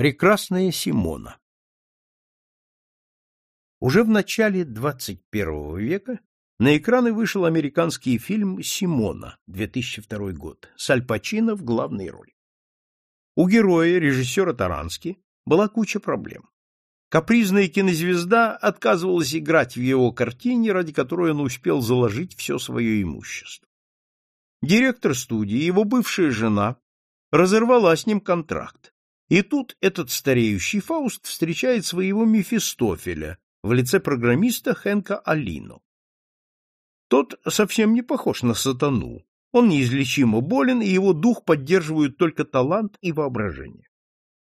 Прекрасная Симона Уже в начале XXI века на экраны вышел американский фильм «Симона» 2002 год с Аль Пачино в главной роли. У героя, режиссера Тарански, была куча проблем. Капризная кинозвезда отказывалась играть в его картине, ради которой он успел заложить все свое имущество. Директор студии, его бывшая жена, разорвала с ним контракт, и тут этот стареющий Фауст встречает своего Мефистофеля в лице программиста Хенка Алино. Тот совсем не похож на сатану. Он неизлечимо болен, и его дух поддерживают только талант и воображение.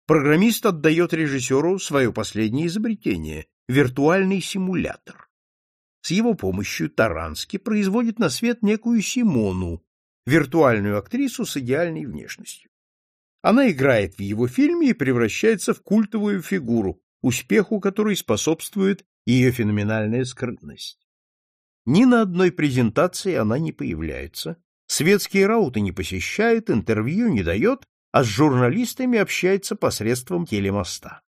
Программист отдает режиссеру свое последнее изобретение — виртуальный симулятор. С его помощью Таранский производит на свет некую Симону, виртуальную актрису с идеальной внешностью. Она играет в его фильме и превращается в культовую фигуру, успеху которой способствует ее феноменальная скрытность. Ни на одной презентации она не появляется, светские рауты не посещает, интервью не дает, а с журналистами общается посредством телемоста.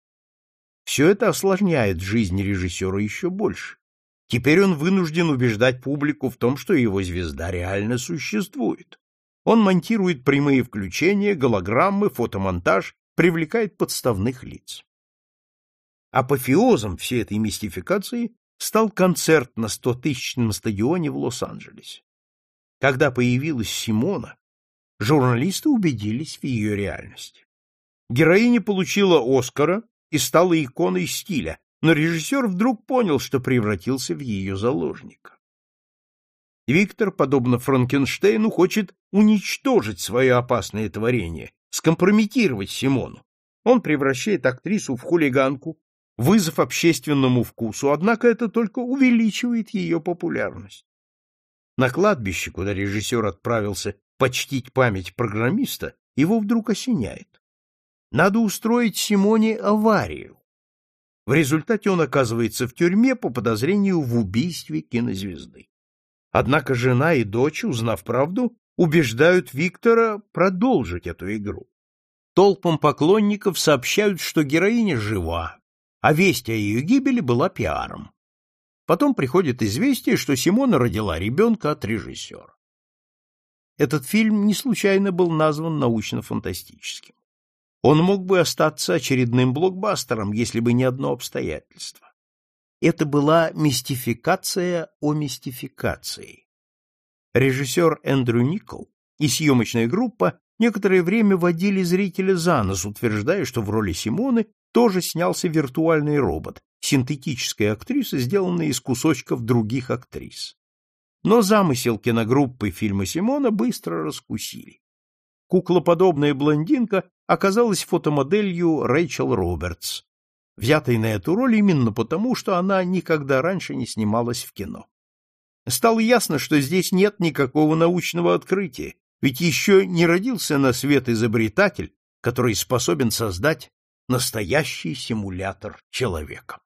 Все это осложняет жизнь режиссера еще больше. Теперь он вынужден убеждать публику в том, что его звезда реально существует. Он монтирует прямые включения, голограммы, фотомонтаж, привлекает подставных лиц. Апофеозом всей этой мистификации стал концерт на стотысячном стадионе в Лос-Анджелесе. Когда появилась Симона, журналисты убедились в ее реальности. Героиня получила Оскара и стала иконой стиля, но режиссер вдруг понял, что превратился в ее заложника. Виктор, подобно Франкенштейну, хочет уничтожить свое опасное творение, скомпрометировать Симону. Он превращает актрису в хулиганку, вызов общественному вкусу, однако это только увеличивает ее популярность. На кладбище, куда режиссер отправился почтить память программиста, его вдруг осеняет. Надо устроить Симоне аварию. В результате он оказывается в тюрьме по подозрению в убийстве кинозвезды. Однако жена и дочь, узнав правду, убеждают Виктора продолжить эту игру. Толпам поклонников сообщают, что героиня жива, а весть о ее гибели была пиаром. Потом приходит известие, что Симона родила ребенка от режиссера. Этот фильм не случайно был назван научно-фантастическим. Он мог бы остаться очередным блокбастером, если бы не одно обстоятельство. Это была мистификация о мистификации. Режиссер Эндрю Никол и съемочная группа некоторое время водили зрителя за нос, утверждая, что в роли Симоны тоже снялся виртуальный робот, синтетическая актриса, сделанная из кусочков других актрис. Но замысел киногруппы фильма Симона быстро раскусили. Куклоподобная блондинка оказалась фотомоделью Рэйчел Робертс, взятой на эту роль именно потому, что она никогда раньше не снималась в кино. Стало ясно, что здесь нет никакого научного открытия, ведь еще не родился на свет изобретатель, который способен создать настоящий симулятор человека.